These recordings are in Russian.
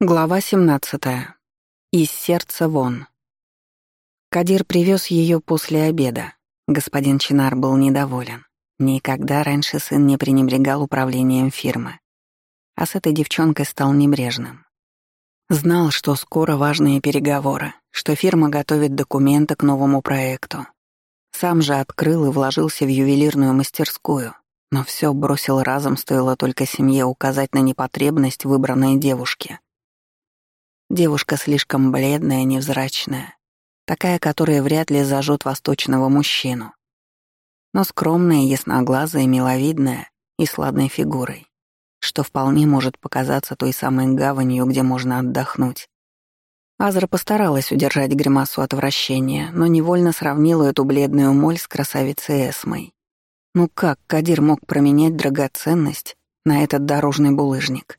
Глава 17. Из сердца вон. Кадир привез ее после обеда. Господин Чинар был недоволен. Никогда раньше сын не пренебрегал управлением фирмы. А с этой девчонкой стал небрежным. Знал, что скоро важные переговоры, что фирма готовит документы к новому проекту. Сам же открыл и вложился в ювелирную мастерскую, но все бросил разом, стоило только семье указать на непотребность выбранной девушки — Девушка слишком бледная, невзрачная. Такая, которая вряд ли зажжет восточного мужчину. Но скромная, ясноглазая, миловидная и сладной фигурой, что вполне может показаться той самой гаванью, где можно отдохнуть. Азра постаралась удержать гримасу отвращения, но невольно сравнила эту бледную моль с красавицей Эсмой. Ну как Кадир мог променять драгоценность на этот дорожный булыжник?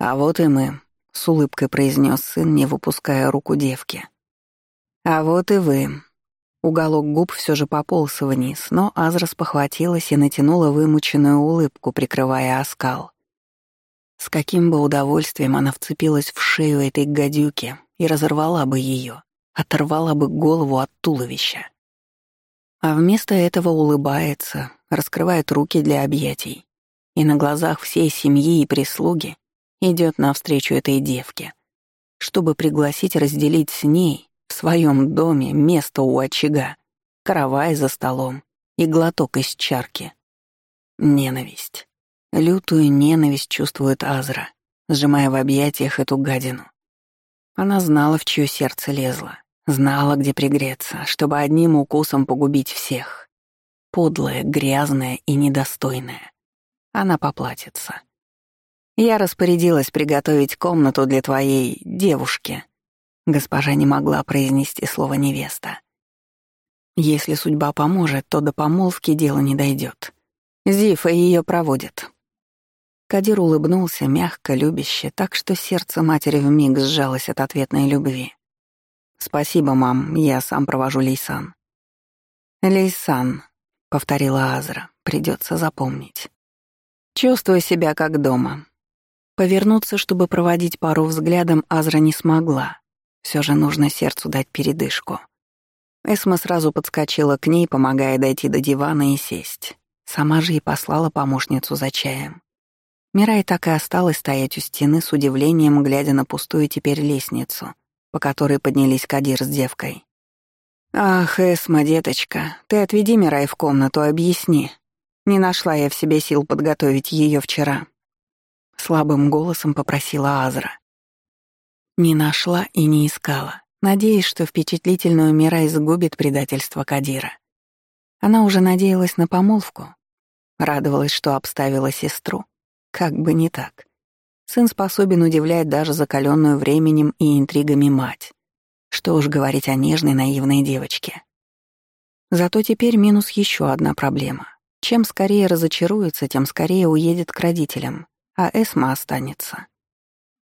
А вот и мы, — с улыбкой произнес сын, не выпуская руку девки. «А вот и вы». Уголок губ все же пополз вниз, но Азра спохватилась и натянула вымученную улыбку, прикрывая оскал. С каким бы удовольствием она вцепилась в шею этой гадюки и разорвала бы ее, оторвала бы голову от туловища. А вместо этого улыбается, раскрывает руки для объятий. И на глазах всей семьи и прислуги идет навстречу этой девке, чтобы пригласить разделить с ней в своем доме место у очага, каравай за столом и глоток из чарки. Ненависть. Лютую ненависть чувствует Азра, сжимая в объятиях эту гадину. Она знала, в чье сердце лезла, знала, где пригреться, чтобы одним укусом погубить всех. Подлая, грязная и недостойная. Она поплатится. Я распорядилась приготовить комнату для твоей девушки. Госпожа не могла произнести слово «невеста». Если судьба поможет, то до помолвки дело не дойдет. Зифа ее проводит. Кадир улыбнулся мягко, любяще, так что сердце матери вмиг сжалось от ответной любви. «Спасибо, мам, я сам провожу Лейсан». «Лейсан», — повторила Азра, — «придется запомнить». «Чувствую себя как дома. Повернуться, чтобы проводить пару взглядом, Азра не смогла. Все же нужно сердцу дать передышку. Эсма сразу подскочила к ней, помогая дойти до дивана и сесть. Сама же и послала помощницу за чаем. Мирай так и осталась стоять у стены с удивлением, глядя на пустую теперь лестницу, по которой поднялись Кадир с девкой. «Ах, Эсма, деточка, ты отведи Мирай в комнату, объясни. Не нашла я в себе сил подготовить ее вчера слабым голосом попросила Азра. Не нашла и не искала, надеясь, что впечатлительную Мира изгубит предательство Кадира. Она уже надеялась на помолвку, радовалась, что обставила сестру. Как бы не так. Сын способен удивлять даже закаленную временем и интригами мать. Что уж говорить о нежной наивной девочке. Зато теперь минус еще одна проблема. Чем скорее разочаруется, тем скорее уедет к родителям а Эсма останется.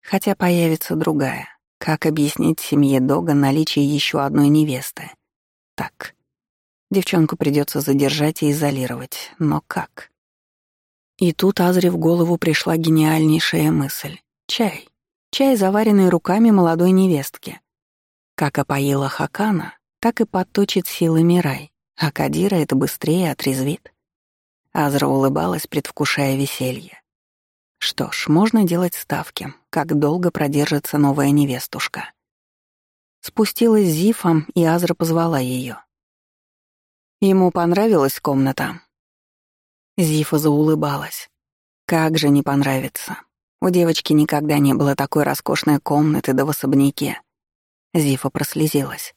Хотя появится другая. Как объяснить семье Дога наличие еще одной невесты? Так. Девчонку придется задержать и изолировать. Но как? И тут Азре в голову пришла гениальнейшая мысль. Чай. Чай, заваренный руками молодой невестки. Как опоила Хакана, так и подточит силы Мирай, а Кадира это быстрее отрезвит. Азра улыбалась, предвкушая веселье. Что ж, можно делать ставки, как долго продержится новая невестушка. Спустилась Зифа, и Азра позвала ее. Ему понравилась комната. Зифа заулыбалась. Как же не понравится. У девочки никогда не было такой роскошной комнаты да в особняке. Зифа прослезилась.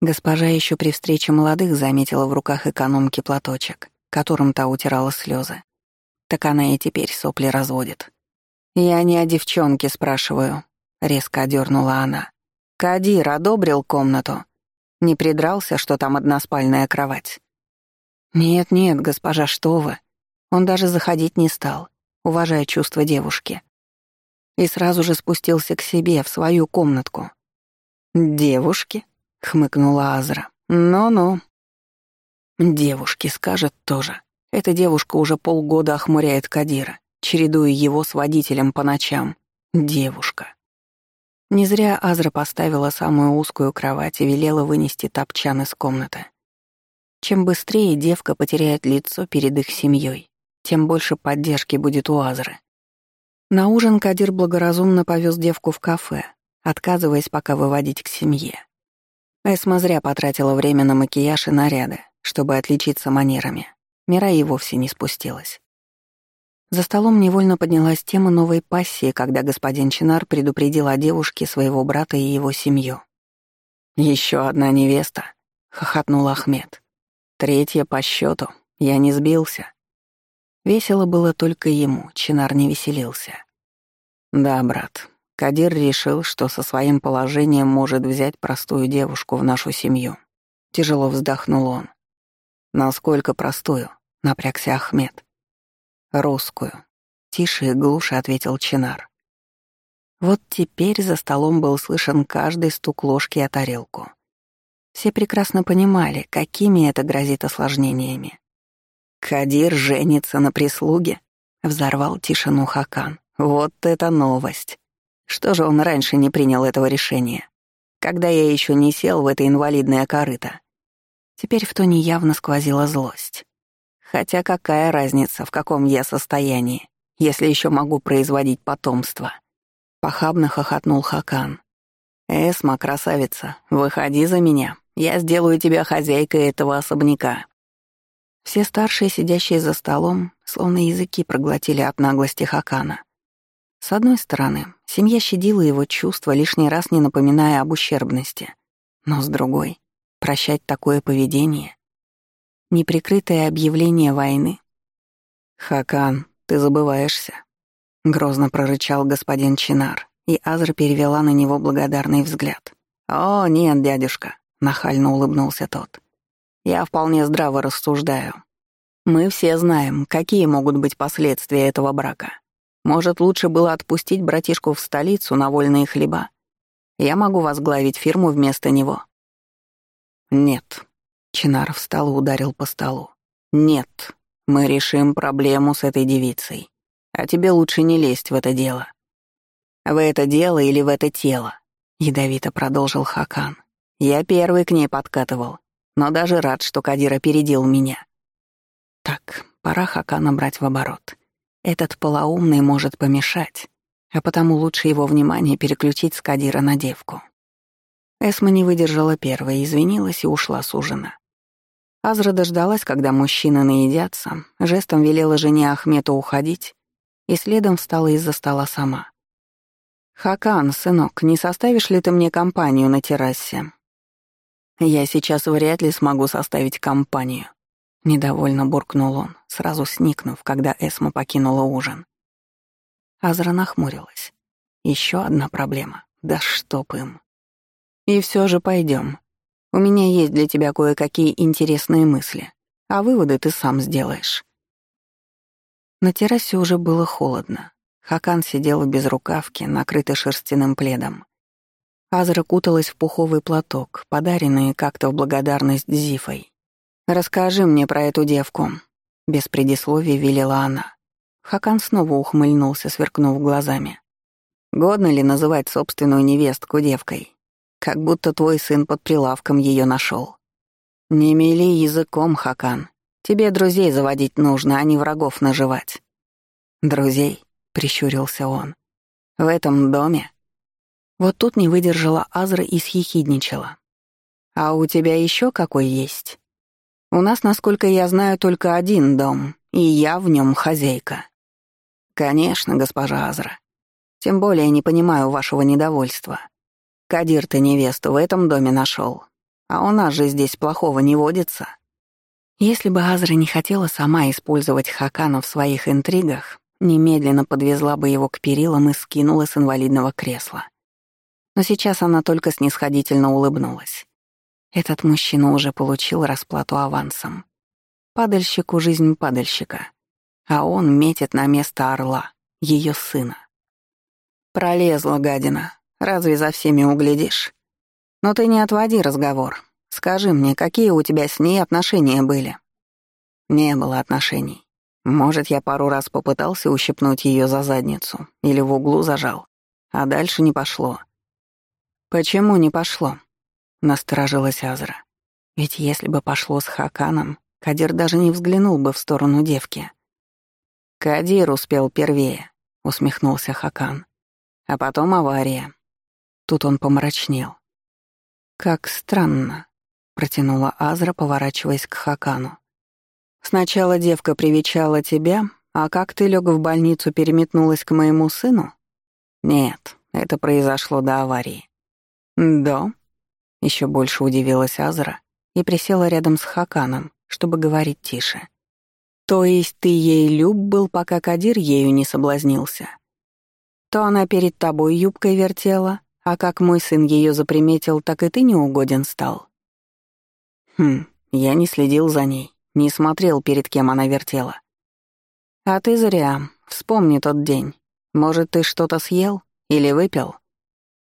Госпожа еще при встрече молодых заметила в руках экономки платочек, которым та утирала слезы. Так она и теперь сопли разводит. «Я не о девчонке спрашиваю», — резко одернула она. «Кадир одобрил комнату. Не придрался, что там односпальная кровать?» «Нет-нет, госпожа, что вы. Он даже заходить не стал, уважая чувства девушки. И сразу же спустился к себе, в свою комнатку. «Девушки?» — хмыкнула Азра. «Ну-ну». «Девушки, скажет тоже. Эта девушка уже полгода охмуряет Кадира, чередуя его с водителем по ночам, Девушка. Не зря Азра поставила самую узкую кровать и велела вынести топчан из комнаты. Чем быстрее девка потеряет лицо перед их семьей, тем больше поддержки будет у Азры. На ужин Кадир благоразумно повез девку в кафе, отказываясь пока выводить к семье. Эсма зря потратила время на макияж и наряды, чтобы отличиться манерами. Мира и вовсе не спустилась. За столом невольно поднялась тема новой пассии, когда господин Чинар предупредил о девушке своего брата и его семью. Еще одна невеста», — хохотнул Ахмед. «Третья по счету. Я не сбился». Весело было только ему, Чинар не веселился. «Да, брат, Кадир решил, что со своим положением может взять простую девушку в нашу семью». Тяжело вздохнул он. «Насколько простую?» — напрягся Ахмед. «Русскую», — тише и глуше ответил Чинар. Вот теперь за столом был слышен каждый стук ложки о тарелку. Все прекрасно понимали, какими это грозит осложнениями. «Кадир женится на прислуге», — взорвал тишину Хакан. «Вот это новость! Что же он раньше не принял этого решения, когда я еще не сел в это инвалидное корыто?» Теперь в тоне явно сквозила злость. Хотя какая разница, в каком я состоянии, если еще могу производить потомство? Похабно хохотнул Хакан. «Эсма, красавица, выходи за меня. Я сделаю тебя хозяйкой этого особняка». Все старшие, сидящие за столом, словно языки проглотили от наглости Хакана. С одной стороны, семья щадила его чувства, лишний раз не напоминая об ущербности. Но с другой, Прощать такое поведение? Неприкрытое объявление войны? «Хакан, ты забываешься», — грозно прорычал господин Чинар, и Азра перевела на него благодарный взгляд. «О, нет, дядюшка», — нахально улыбнулся тот. «Я вполне здраво рассуждаю. Мы все знаем, какие могут быть последствия этого брака. Может, лучше было отпустить братишку в столицу на вольные хлеба? Я могу возглавить фирму вместо него. «Нет». Чинаров встал и ударил по столу. «Нет. Мы решим проблему с этой девицей. А тебе лучше не лезть в это дело». «В это дело или в это тело?» — ядовито продолжил Хакан. «Я первый к ней подкатывал, но даже рад, что Кадир опередил меня». «Так, пора Хакана брать в оборот. Этот полоумный может помешать, а потому лучше его внимание переключить с Кадира на девку». Эсма не выдержала первой, извинилась и ушла с ужина. Азра дождалась, когда мужчины наедятся, жестом велела жене Ахмету уходить и следом встала из-за стола сама. «Хакан, сынок, не составишь ли ты мне компанию на террасе?» «Я сейчас вряд ли смогу составить компанию», — недовольно буркнул он, сразу сникнув, когда Эсма покинула ужин. Азра нахмурилась. Еще одна проблема. Да чтоб им. И все же пойдем. У меня есть для тебя кое-какие интересные мысли, а выводы ты сам сделаешь. На террасе уже было холодно. Хакан сидел в безрукавке, накрытый шерстяным пледом. Азра куталась в пуховый платок, подаренный как-то в благодарность Зифой. «Расскажи мне про эту девку», — без предисловия велела она. Хакан снова ухмыльнулся, сверкнув глазами. «Годно ли называть собственную невестку девкой?» Как будто твой сын под прилавком ее нашел. Не мели языком, Хакан. Тебе друзей заводить нужно, а не врагов наживать. Друзей, прищурился он. В этом доме. Вот тут не выдержала Азра и съехидничала. А у тебя еще какой есть? У нас, насколько я знаю, только один дом, и я в нем хозяйка. Конечно, госпожа Азра. Тем более не понимаю вашего недовольства. Кадир ты невесту в этом доме нашел, а у нас же здесь плохого не водится. Если бы Азра не хотела сама использовать Хакана в своих интригах, немедленно подвезла бы его к перилам и скинула с инвалидного кресла. Но сейчас она только снисходительно улыбнулась. Этот мужчина уже получил расплату авансом. Падальщику жизнь падальщика. А он метит на место орла, ее сына. Пролезла гадина, Разве за всеми углядишь? Но ты не отводи разговор. Скажи мне, какие у тебя с ней отношения были?» «Не было отношений. Может, я пару раз попытался ущипнуть ее за задницу или в углу зажал. а дальше не пошло. «Почему не пошло?» — насторожилась Азра. «Ведь если бы пошло с Хаканом, Кадир даже не взглянул бы в сторону девки». «Кадир успел первее», — усмехнулся Хакан. «А потом авария». Тут он помрачнел. «Как странно», — протянула Азра, поворачиваясь к Хакану. «Сначала девка привечала тебя, а как ты лег в больницу, переметнулась к моему сыну?» «Нет, это произошло до аварии». «Да?» — еще больше удивилась Азра и присела рядом с Хаканом, чтобы говорить тише. «То есть ты ей люб был, пока Кадир ею не соблазнился?» То она перед тобой юбкой вертела, а как мой сын ее заприметил, так и ты неугоден стал. Хм, я не следил за ней, не смотрел, перед кем она вертела. А ты зря. Вспомни тот день. Может, ты что-то съел или выпил?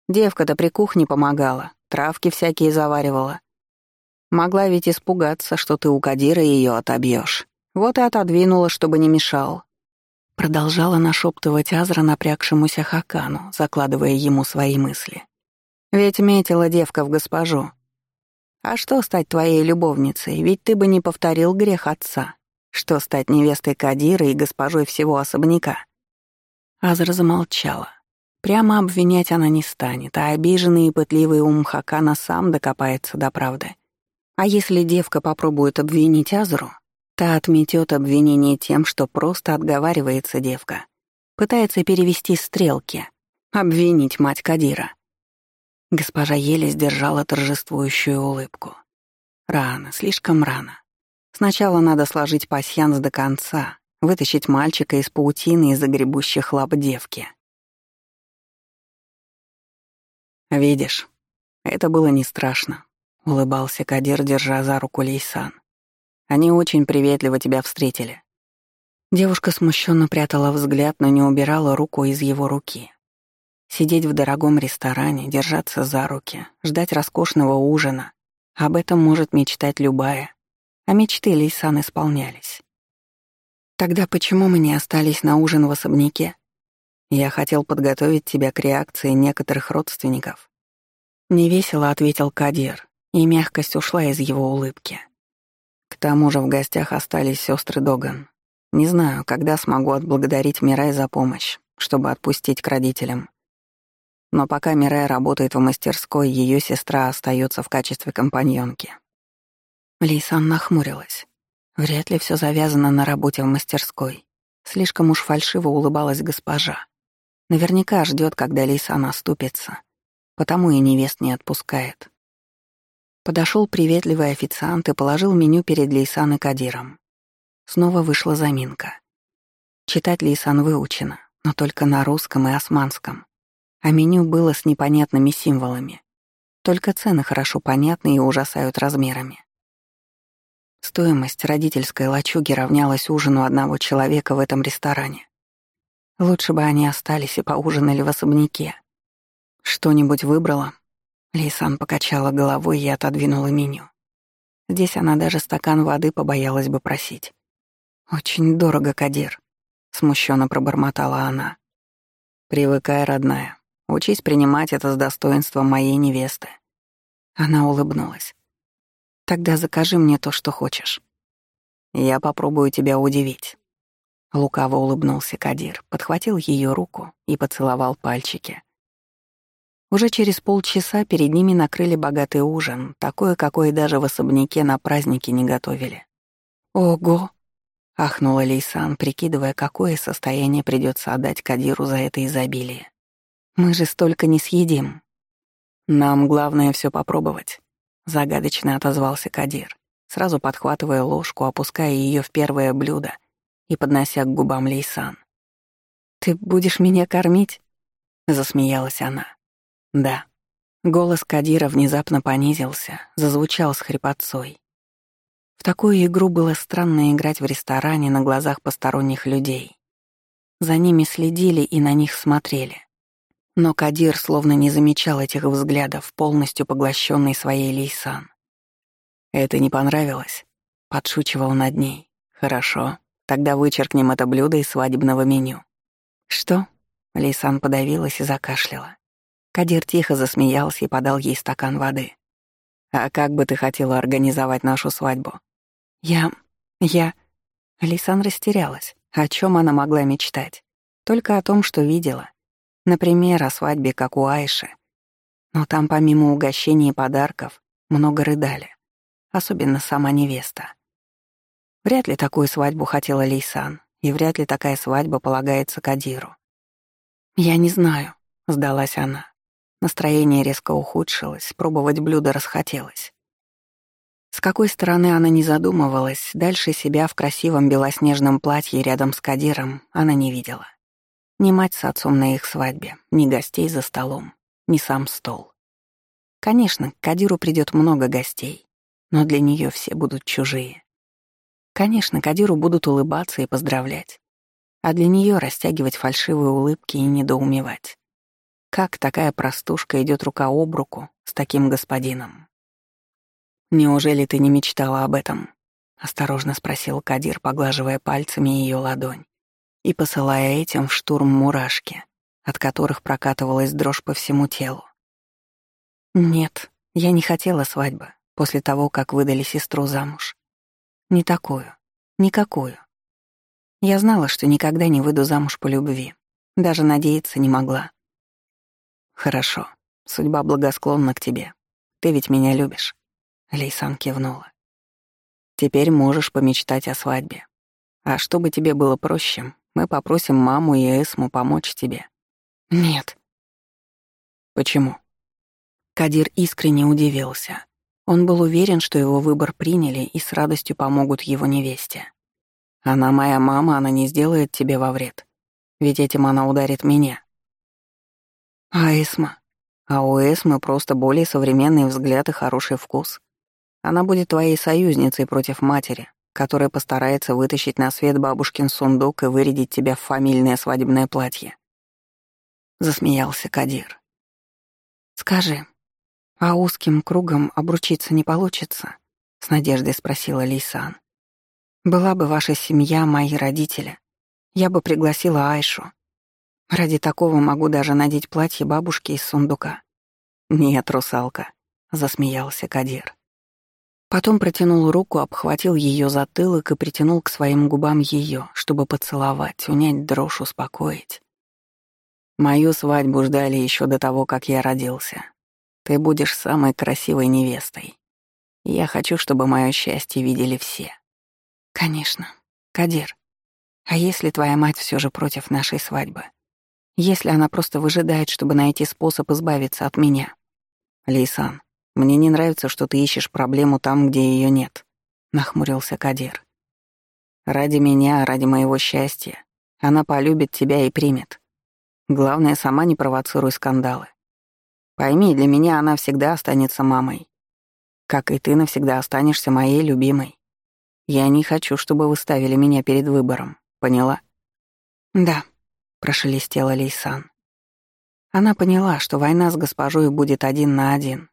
Девка-то при кухне помогала, травки всякие заваривала. Могла ведь испугаться, что ты у Кадира ее отобьешь. Вот и отодвинула, чтобы не мешал. Продолжала нашептывать Азра напрягшемуся Хакану, закладывая ему свои мысли. «Ведь метила девка в госпожу. А что стать твоей любовницей? Ведь ты бы не повторил грех отца. Что стать невестой Кадира и госпожой всего особняка?» Азра замолчала. Прямо обвинять она не станет, а обиженный и пытливый ум Хакана сам докопается до правды. А если девка попробует обвинить Азру, Та отметет обвинение тем, что просто отговаривается девка. Пытается перевести стрелки. Обвинить мать Кадира. Госпожа еле сдержала торжествующую улыбку. Рано, слишком рано. Сначала надо сложить пасьянс до конца, вытащить мальчика из паутины и загребущих лап девки. «Видишь, это было не страшно», — улыбался Кадир, держа за руку Лейсан. Они очень приветливо тебя встретили». Девушка смущенно прятала взгляд, но не убирала руку из его руки. Сидеть в дорогом ресторане, держаться за руки, ждать роскошного ужина — об этом может мечтать любая. А мечты Лейсан исполнялись. «Тогда почему мы не остались на ужин в особняке?» «Я хотел подготовить тебя к реакции некоторых родственников». Невесело ответил Кадир, и мягкость ушла из его улыбки. Тому же в гостях остались сестры Доган. Не знаю, когда смогу отблагодарить Мирай за помощь, чтобы отпустить к родителям. Но пока Мирай работает в мастерской, ее сестра остается в качестве компаньонки. Лейсан нахмурилась. Вряд ли все завязано на работе в мастерской. Слишком уж фальшиво улыбалась госпожа. Наверняка ждет, когда Лейсан оступится. Потому и невест не отпускает. Подошел приветливый официант и положил меню перед Лейсан и Кадиром. Снова вышла заминка. Читать Лейсан выучена, но только на русском и османском. А меню было с непонятными символами. Только цены хорошо понятны и ужасают размерами. Стоимость родительской лачуги равнялась ужину одного человека в этом ресторане. Лучше бы они остались и поужинали в особняке. Что-нибудь выбрала, Лейсан покачала головой и отодвинула меню. Здесь она даже стакан воды побоялась бы просить. «Очень дорого, Кадир», — смущенно пробормотала она. «Привыкай, родная. Учись принимать это с достоинством моей невесты». Она улыбнулась. «Тогда закажи мне то, что хочешь». «Я попробую тебя удивить». Лукаво улыбнулся Кадир, подхватил ее руку и поцеловал пальчики. Уже через полчаса перед ними накрыли богатый ужин, такое, какое даже в особняке на празднике не готовили. «Ого!» — ахнула Лейсан, прикидывая, какое состояние придется отдать Кадиру за это изобилие. «Мы же столько не съедим». «Нам главное все попробовать», — загадочно отозвался Кадир, сразу подхватывая ложку, опуская ее в первое блюдо и поднося к губам Лейсан. «Ты будешь меня кормить?» — засмеялась она. Да. Голос Кадира внезапно понизился, зазвучал с хрипотцой. В такую игру было странно играть в ресторане на глазах посторонних людей. За ними следили и на них смотрели. Но Кадир словно не замечал этих взглядов, полностью поглощенный своей Лейсан. «Это не понравилось?» — подшучивал над ней. «Хорошо, тогда вычеркнем это блюдо из свадебного меню». «Что?» — Лейсан подавилась и закашляла. Кадир тихо засмеялся и подал ей стакан воды. «А как бы ты хотела организовать нашу свадьбу?» «Я... я...» Лейсан растерялась. О чем она могла мечтать? Только о том, что видела. Например, о свадьбе, как у Айши. Но там помимо угощений и подарков много рыдали. Особенно сама невеста. Вряд ли такую свадьбу хотела Лейсан, и вряд ли такая свадьба полагается Кадиру. «Я не знаю», — сдалась она. Настроение резко ухудшилось, пробовать блюдо расхотелось. С какой стороны она не задумывалась, дальше себя в красивом белоснежном платье рядом с Кадиром она не видела. Ни мать с отцом на их свадьбе, ни гостей за столом, ни сам стол. Конечно, к Кадиру придет много гостей, но для нее все будут чужие. Конечно, Кадиру будут улыбаться и поздравлять, а для нее растягивать фальшивые улыбки и недоумевать. Как такая простушка идет рука об руку с таким господином? «Неужели ты не мечтала об этом?» — осторожно спросил Кадир, поглаживая пальцами ее ладонь и посылая этим в штурм мурашки, от которых прокатывалась дрожь по всему телу. «Нет, я не хотела свадьбы после того, как выдали сестру замуж. Не такую. Никакую. Я знала, что никогда не выйду замуж по любви. Даже надеяться не могла. Хорошо. Судьба благосклонна к тебе. Ты ведь меня любишь. Лейсан кивнула. Теперь можешь помечтать о свадьбе. А чтобы тебе было проще, мы попросим маму и Эсму помочь тебе. Нет. Почему? Кадир искренне удивился. Он был уверен, что его выбор приняли и с радостью помогут его невесте. «Она моя мама, она не сделает тебе во вред. Ведь этим она ударит меня». «А Эсма?» «А у Эсмы просто более современный взгляд и хороший вкус. Она будет твоей союзницей против матери, которая постарается вытащить на свет бабушкин сундук и вырядить тебя в фамильное свадебное платье». Засмеялся Кадир. «Скажи, «А узким кругом обручиться не получится?» — с надеждой спросила Лейсан. «Была бы ваша семья, мои родители. Я бы пригласила Айшу. Ради такого могу даже надеть платье бабушки из сундука». «Нет, русалка», — засмеялся Кадир. Потом протянул руку, обхватил ее затылок и притянул к своим губам ее, чтобы поцеловать, унять дрожь, успокоить. Мою свадьбу ждали еще до того, как я родился. Ты будешь самой красивой невестой. Я хочу, чтобы мое счастье видели все. Конечно. Кадир, а если твоя мать все же против нашей свадьбы? Если она просто выжидает, чтобы найти способ избавиться от меня? Лейсан, мне не нравится, что ты ищешь проблему там, где ее нет, нахмурился Кадир. Ради меня, ради моего счастья, она полюбит тебя и примет. Главное, сама не провоцируй скандалы. Пойми, для меня она всегда останется мамой. Как и ты навсегда останешься моей любимой. Я не хочу, чтобы вы ставили меня перед выбором. Поняла? Да, прошелестела Лейсан. Она поняла, что война с госпожой будет один на один,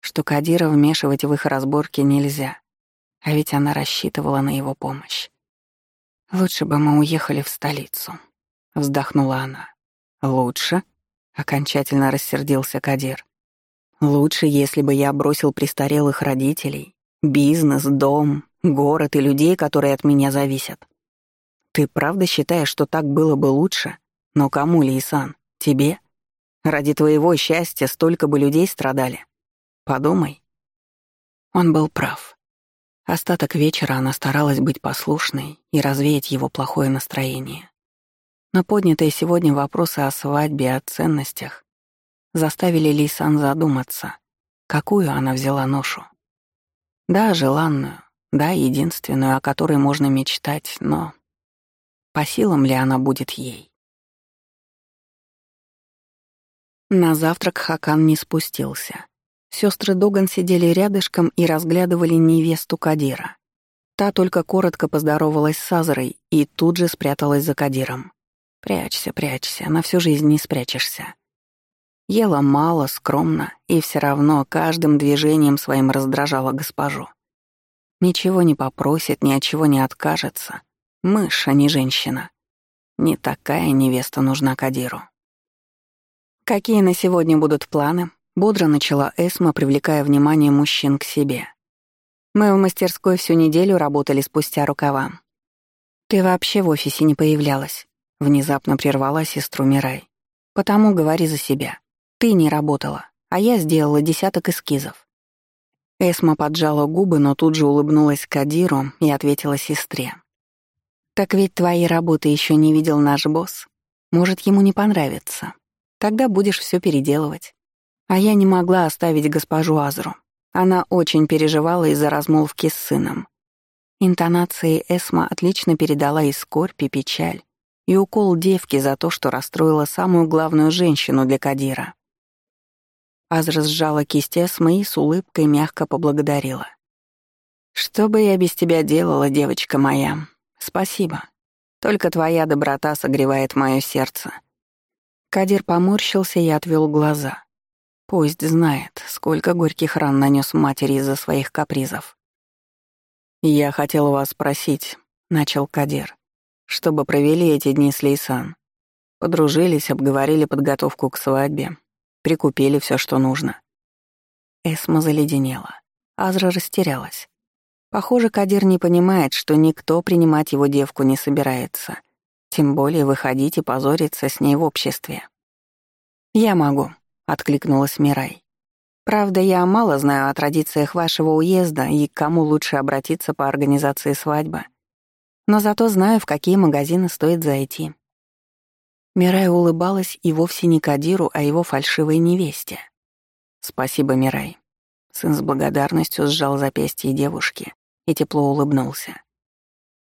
что Кадира вмешивать в их разборки нельзя, а ведь она рассчитывала на его помощь. «Лучше бы мы уехали в столицу», — вздохнула она. «Лучше?» Окончательно рассердился Кадир. Лучше, если бы я бросил престарелых родителей, бизнес, дом, город и людей, которые от меня зависят. Ты правда считаешь, что так было бы лучше? Но кому, Лейсан? Тебе? Ради твоего счастья столько бы людей страдали. Подумай. Он был прав. Остаток вечера она старалась быть послушной и развеять его плохое настроение. Но поднятые сегодня вопросы о свадьбе и о ценностях заставили Лейсан задуматься, какую она взяла ношу. Да, желанную, да, единственную, о которой можно мечтать, но по силам ли она будет ей? На завтрак Хакан не спустился. Сестры Доган сидели рядышком и разглядывали невесту Кадира. Та только коротко поздоровалась с Азрой и тут же спряталась за Кадиром. Прячься, прячься, на всю жизнь не спрячешься. Ела мало, скромно, и все равно каждым движением своим раздражала госпожу. Ничего не попросит, ни от чего не откажется. Мышь, а не женщина. Не такая невеста нужна Кадиру. «Какие на сегодня будут планы?» — бодро начала Эсма, привлекая внимание мужчин к себе. «Мы в мастерской всю неделю работали спустя рукава. Ты вообще в офисе не появлялась», — внезапно прервала сестру Мирай. «Потому говори за себя. Ты не работала, а я сделала десяток эскизов». Эсма поджала губы, но тут же улыбнулась Кадиру и ответила сестре. «Так ведь твои работы еще не видел наш босс. Может, ему не понравится. Тогда будешь все переделывать. А я не могла оставить госпожу Азру. Она очень переживала из-за размолвки с сыном. Интонацией Эсма отлично передала и скорбь, и печаль, и укол девки за то, что расстроила самую главную женщину для Кадира. Азра сжала кисть Эсмы и с улыбкой мягко поблагодарила. «Что бы я без тебя делала, девочка моя? Спасибо. Только твоя доброта согревает мое сердце». Кадир поморщился и отвел глаза. Пусть знает, сколько горьких ран нанес матери из-за своих капризов. «Я хотел вас спросить», — начал Кадир, «чтобы провели эти дни с Лейсан. Подружились, обговорили подготовку к свадьбе, прикупили все, что нужно». Эсма заледенела. Азра растерялась. Похоже, Кадир не понимает, что никто принимать его девку не собирается. Тем более выходить и позориться с ней в обществе. «Я могу», — откликнулась Мирай. «Правда, я мало знаю о традициях вашего уезда и к кому лучше обратиться по организации свадьбы. Но зато знаю, в какие магазины стоит зайти». Мирай улыбалась и вовсе не Кадиру, а его фальшивой невесте. «Спасибо, Мирай». Сын с благодарностью сжал запястье девушки и тепло улыбнулся.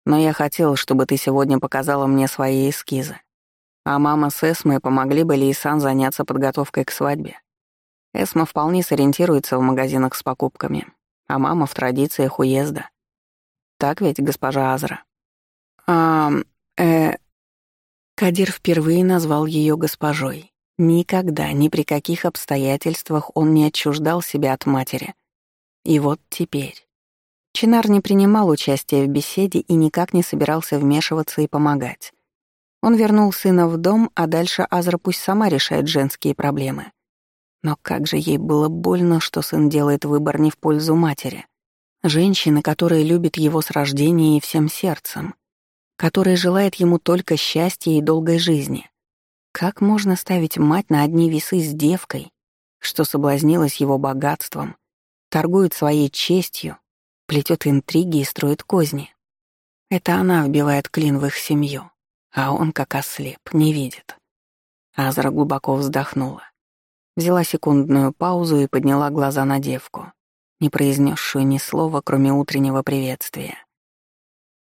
«Но я хотел, чтобы ты сегодня показала мне свои эскизы. А мама с Эсмой помогли бы Лейсан заняться подготовкой к свадьбе. Эсма вполне сориентируется в магазинах с покупками, а мама в традициях уезда. Так ведь, госпожа Азра?» «А... э...» Кадир впервые назвал ее госпожой. Никогда, ни при каких обстоятельствах он не отчуждал себя от матери. И вот теперь. Чинар не принимал участия в беседе и никак не собирался вмешиваться и помогать. Он вернул сына в дом, а дальше Азра пусть сама решает женские проблемы. Но как же ей было больно, что сын делает выбор не в пользу матери. Женщины, которая любит его с рождения и всем сердцем, которая желает ему только счастья и долгой жизни. Как можно ставить мать на одни весы с девкой, что соблазнилась его богатством, торгует своей честью, плетет интриги и строит козни. Это она вбивает клин в их семью, а он, как ослеп, не видит. Азра глубоко вздохнула. Взяла секундную паузу и подняла глаза на девку, не произнесшую ни слова, кроме утреннего приветствия.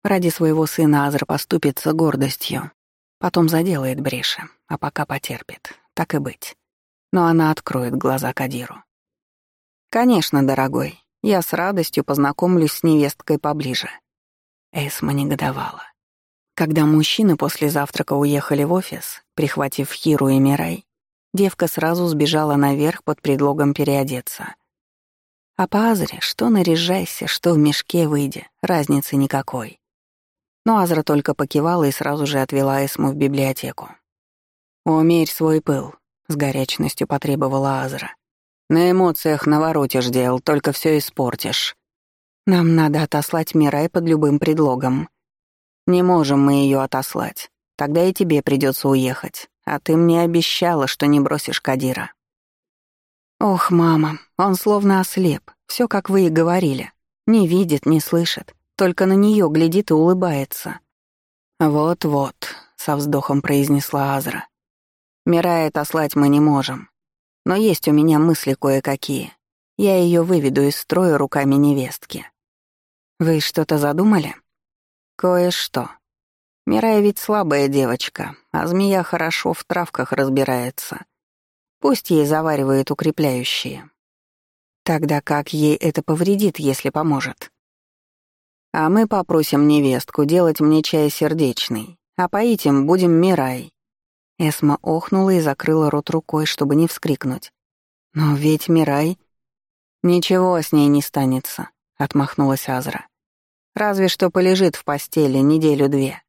Ради своего сына Азра поступится гордостью, потом заделает бреши, а пока потерпит, так и быть. Но она откроет глаза Кадиру. «Конечно, дорогой, я с радостью познакомлюсь с невесткой поближе. Эсма негодовала. Когда мужчины после завтрака уехали в офис, прихватив Хиру и Мирай, девка сразу сбежала наверх под предлогом переодеться. А по Азре, что наряжайся, что в мешке выйди, разницы никакой. Но Азра только покивала и сразу же отвела Эсму в библиотеку. «Умерь свой пыл», — с горячностью потребовала Азра. На эмоциях наворотишь дел, только все испортишь. Нам надо отослать Мирай под любым предлогом. Не можем мы ее отослать. Тогда и тебе придется уехать. А ты мне обещала, что не бросишь Кадира. Ох, мама, он словно ослеп. Все, как вы и говорили. Не видит, не слышит. Только на нее глядит и улыбается. Вот-вот, со вздохом произнесла Азра. Мирай отослать мы не можем. Но есть у меня мысли кое-какие. Я ее выведу из строя руками невестки. Вы что-то задумали? Кое-что. Мирая ведь слабая девочка, а змея хорошо в травках разбирается. Пусть ей заваривает укрепляющие. Тогда как ей это повредит, если поможет? А мы попросим невестку делать мне чай сердечный, а поить им будем Мирай. Эсма охнула и закрыла рот рукой, чтобы не вскрикнуть. «Но ведь Мирай...» «Ничего с ней не станется», — отмахнулась Азра. «Разве что полежит в постели неделю-две».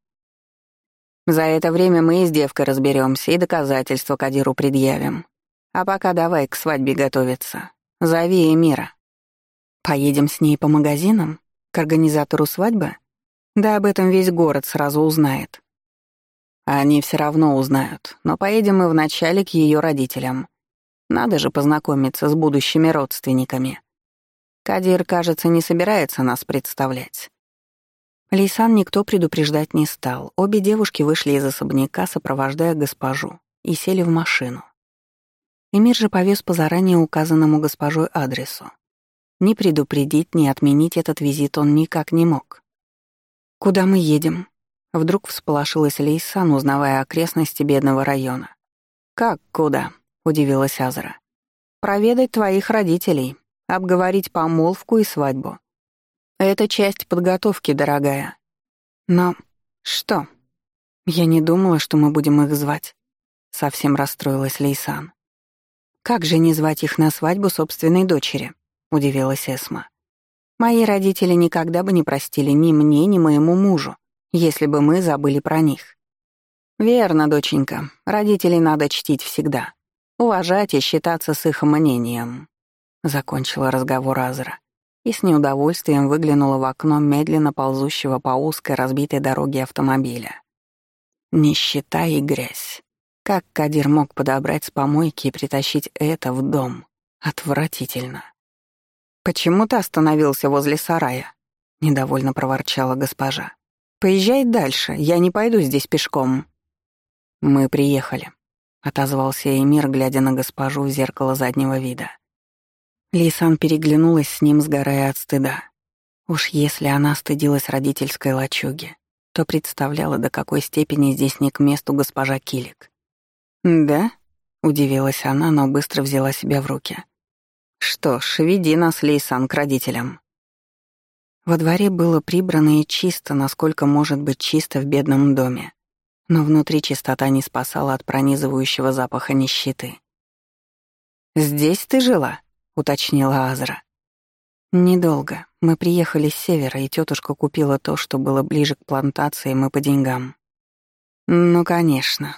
За это время мы и с девкой разберемся и доказательства Кадиру предъявим. А пока давай к свадьбе готовиться. Зови Эмира. Поедем с ней по магазинам? К организатору свадьбы? Да об этом весь город сразу узнает. Они все равно узнают, но поедем мы вначале к ее родителям. Надо же познакомиться с будущими родственниками. Кадир, кажется, не собирается нас представлять. Лейсан никто предупреждать не стал. Обе девушки вышли из особняка, сопровождая госпожу, и сели в машину. Эмир же повез по заранее указанному госпожой адресу. Ни предупредить, ни отменить этот визит он никак не мог. «Куда мы едем?» Вдруг всполошилась Лейсан, узнавая окрестности бедного района. «Как куда?» — удивилась Азра. «Проведать твоих родителей, обговорить помолвку и свадьбу. Это часть подготовки, дорогая. Но что? Я не думала, что мы будем их звать. Совсем расстроилась Лейсан. Как же не звать их на свадьбу собственной дочери? Удивилась Эсма. Мои родители никогда бы не простили ни мне, ни моему мужу, если бы мы забыли про них. Верно, доченька, родителей надо чтить всегда. Уважать и считаться с их мнением. Закончила разговор Азра и с неудовольствием выглянула в окно медленно ползущего по узкой разбитой дороге автомобиля. Нищета и грязь. Как Кадир мог подобрать с помойки и притащить это в дом? Отвратительно. «Почему ты остановился возле сарая?» — недовольно проворчала госпожа. «Поезжай дальше, я не пойду здесь пешком». «Мы приехали», — отозвался Эмир, глядя на госпожу в зеркало заднего вида. Лисан переглянулась с ним, сгорая от стыда. Уж если она стыдилась родительской лачуги, то представляла, до какой степени здесь не к месту госпожа Килик. «Да?» — удивилась она, но быстро взяла себя в руки. «Что ж, веди нас, Лейсан, к родителям». Во дворе было прибрано и чисто, насколько может быть чисто в бедном доме. Но внутри чистота не спасала от пронизывающего запаха нищеты. «Здесь ты жила?» уточнила Азра. Недолго. Мы приехали с севера, и тетушка купила то, что было ближе к плантациям и по деньгам. Ну, конечно.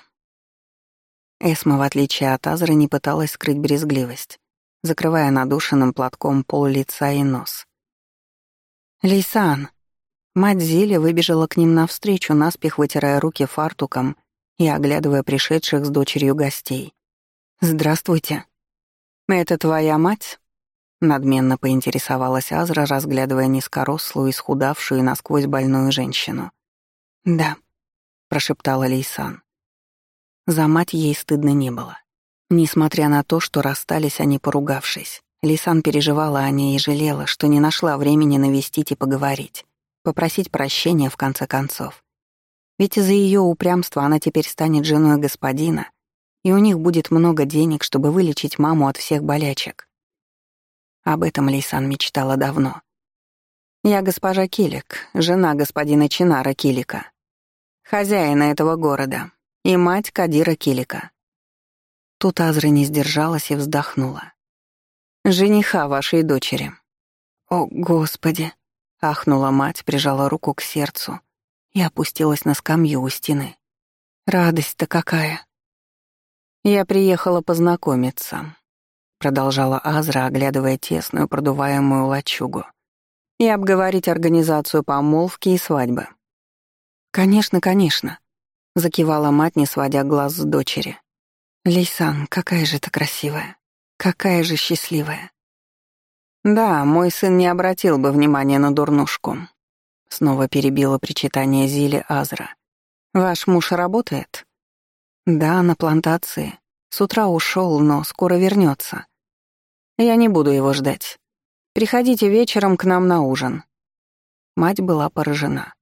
Эсма, в отличие от Азры, не пыталась скрыть брезгливость, закрывая надушенным платком пол лица и нос. «Лейсан!» Мать Зили выбежала к ним навстречу, наспех вытирая руки фартуком и оглядывая пришедших с дочерью гостей. «Здравствуйте!» «Это твоя мать?» Надменно поинтересовалась Азра, разглядывая низкорослую, исхудавшую и насквозь больную женщину. «Да», — прошептала Лейсан. За мать ей стыдно не было. Несмотря на то, что расстались они, поругавшись, Лейсан переживала о ней и жалела, что не нашла времени навестить и поговорить, попросить прощения в конце концов. Ведь из-за ее упрямства она теперь станет женой господина, и у них будет много денег, чтобы вылечить маму от всех болячек. Об этом Лейсан мечтала давно. Я госпожа Килик, жена господина Чинара Килика, хозяина этого города и мать Кадира Килика. Тут Азра не сдержалась и вздохнула. «Жениха вашей дочери». «О, Господи!» — ахнула мать, прижала руку к сердцу и опустилась на скамью у стены. «Радость-то какая!» «Я приехала познакомиться», — продолжала Азра, оглядывая тесную продуваемую лачугу, «и обговорить организацию помолвки и свадьбы». «Конечно, конечно», — закивала мать, не сводя глаз с дочери. «Лейсан, какая же ты красивая, какая же счастливая». «Да, мой сын не обратил бы внимания на дурнушку», — снова перебила причитание Зили Азра. «Ваш муж работает?» Да, на плантации. С утра ушел, но скоро вернется. Я не буду его ждать. Приходите вечером к нам на ужин. Мать была поражена.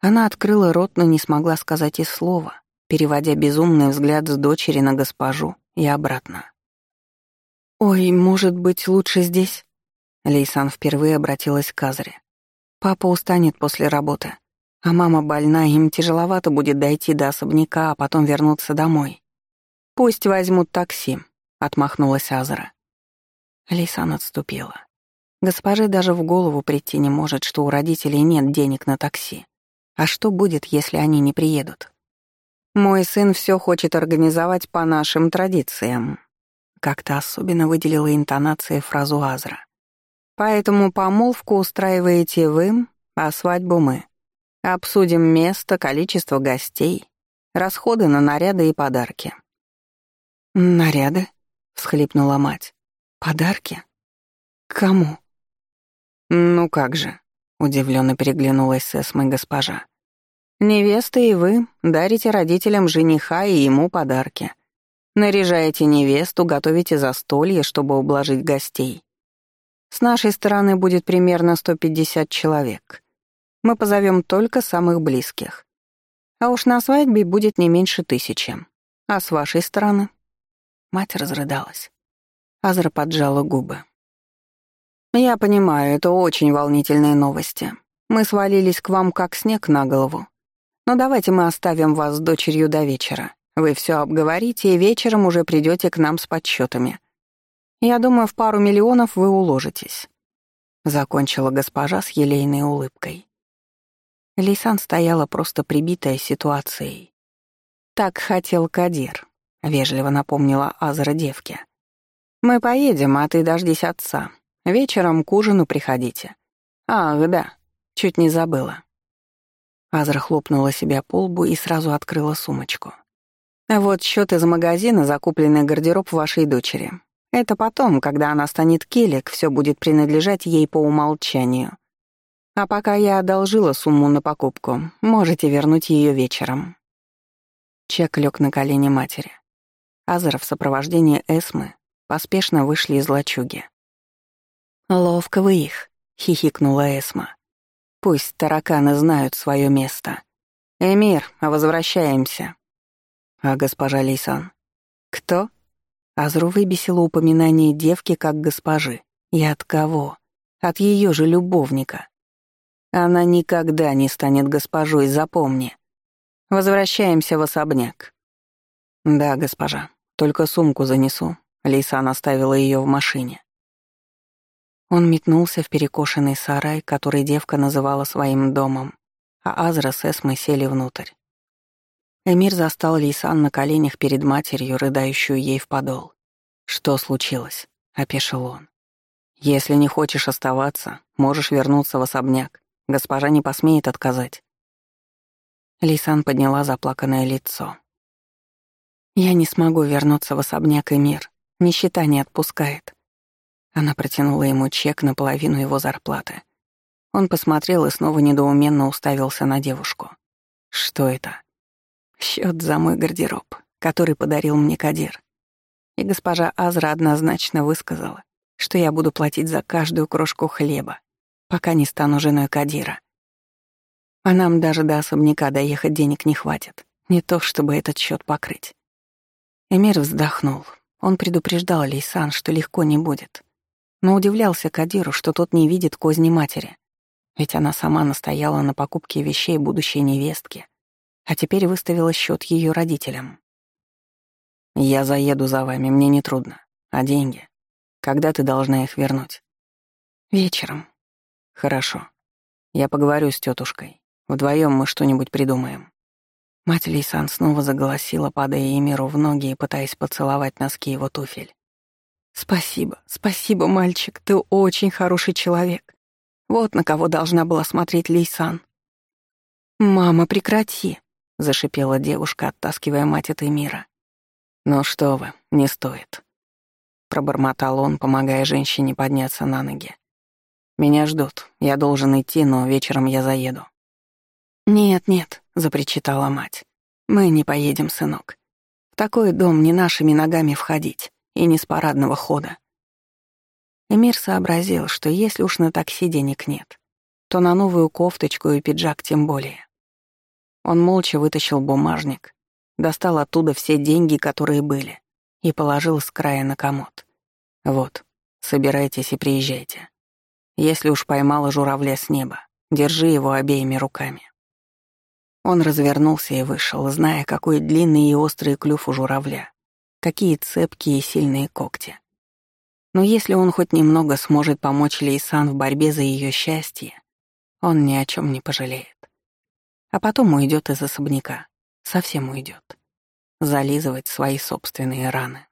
Она открыла рот, но не смогла сказать и слова, переводя безумный взгляд с дочери на госпожу и обратно. «Ой, может быть, лучше здесь?» Лейсан впервые обратилась к Азре. «Папа устанет после работы. А мама больна, им тяжеловато будет дойти до особняка, а потом вернуться домой. «Пусть возьмут такси», — отмахнулась Азара. Лейсан отступила. Госпоже даже в голову прийти не может, что у родителей нет денег на такси. А что будет, если они не приедут? Мой сын все хочет организовать по нашим традициям. Как-то особенно выделила интонация фразу Азра. Поэтому помолвку устраиваете вы, а свадьбу мы. Обсудим место, количество гостей, расходы на наряды и подарки. «Наряды?» — всхлипнула мать. «Подарки? Кому?» «Ну как же», — удивленно переглянулась с Эсмой госпожа. Невеста и вы дарите родителям жениха и ему подарки. Наряжаете невесту, готовите застолье, чтобы ублажить гостей. С нашей стороны будет примерно 150 человек. Мы позовем только самых близких. А уж на свадьбе будет не меньше тысячи. А с вашей стороны? Мать разрыдалась. Азра поджала губы. «Я понимаю, это очень волнительные новости. Мы свалились к вам как снег на голову. Но давайте мы оставим вас с дочерью до вечера. Вы все обговорите, и вечером уже придете к нам с подсчетами. Я думаю, в пару миллионов вы уложитесь». Закончила госпожа с елейной улыбкой. Лейсан стояла просто прибитая ситуацией. «Так хотел Кадир», — вежливо напомнила Азра девке. «Мы поедем, а ты дождись отца. Вечером к ужину приходите». «Ах, да, чуть не забыла. Азра хлопнула себя по лбу и сразу открыла сумочку. «Вот счет из магазина, закупленный гардероб вашей дочери. Это потом, когда она станет келек, все будет принадлежать ей по умолчанию. А пока я одолжила сумму на покупку, можете вернуть ее вечером». Чек лег на колени матери. Азра в сопровождении Эсмы поспешно вышли из лачуги. «Ловко вы их», — хихикнула Эсма. Пусть тараканы знают свое место. Эмир, возвращаемся. А госпожа Лейсан? Кто? Азру выбесило упоминание девки как госпожи. И от кого? От ее же любовника. Она никогда не станет госпожой, запомни. Возвращаемся в особняк. Да, госпожа, только сумку занесу. Лейсан оставила ее в машине. Он метнулся в перекошенный сарай, который девка называла своим домом, а Азра с Эсмой сели внутрь. Эмир застал Лейсан на коленях перед матерью, рыдающую ей в подол. «Что случилось?» — опешил он. «Если не хочешь оставаться, можешь вернуться в особняк. Госпожа не посмеет отказать». Лейсан подняла заплаканное лицо. «Я не смогу вернуться в особняк и мир. Нищета не отпускает. Она протянула ему чек на половину его зарплаты. Он посмотрел и снова недоуменно уставился на девушку. «Что это?» «Счет за мой гардероб, который подарил мне Кадир. И госпожа Азра однозначно высказала, что я буду платить за каждую крошку хлеба, пока не стану женой Кадира. А нам даже до особняка доехать денег не хватит, не то чтобы этот счет покрыть». Эмир вздохнул. Он предупреждал Лейсан, что легко не будет но удивлялся Кадиру, что тот не видит козни матери. Ведь она сама настояла на покупке вещей будущей невестки, а теперь выставила счет ее родителям. «Я заеду за вами, мне не трудно. А деньги? Когда ты должна их вернуть?» «Вечером». «Хорошо. Я поговорю с тетушкой. Вдвоем мы что-нибудь придумаем». Мать Лейсан снова заголосила, падая Эмиру в ноги и пытаясь поцеловать носки его туфель. «Спасибо, спасибо, мальчик, ты очень хороший человек. Вот на кого должна была смотреть Лейсан». «Мама, прекрати», — зашипела девушка, оттаскивая мать от мира. «Ну что вы, не стоит», — пробормотал он, помогая женщине подняться на ноги. «Меня ждут, я должен идти, но вечером я заеду». «Нет, нет», — запричитала мать. «Мы не поедем, сынок. В такой дом не нашими ногами входить и не с парадного хода. Эмир сообразил, что если уж на такси денег нет, то на новую кофточку и пиджак тем более. Он молча вытащил бумажник, достал оттуда все деньги, которые были, и положил с края на комод. «Вот, собирайтесь и приезжайте. Если уж поймала журавля с неба, держи его обеими руками». Он развернулся и вышел, зная, какой длинный и острый клюв у журавля, какие цепкие и сильные когти. Но если он хоть немного сможет помочь Лейсан в борьбе за ее счастье, он ни о чем не пожалеет. А потом уйдет из особняка, совсем уйдет. Зализывать свои собственные раны.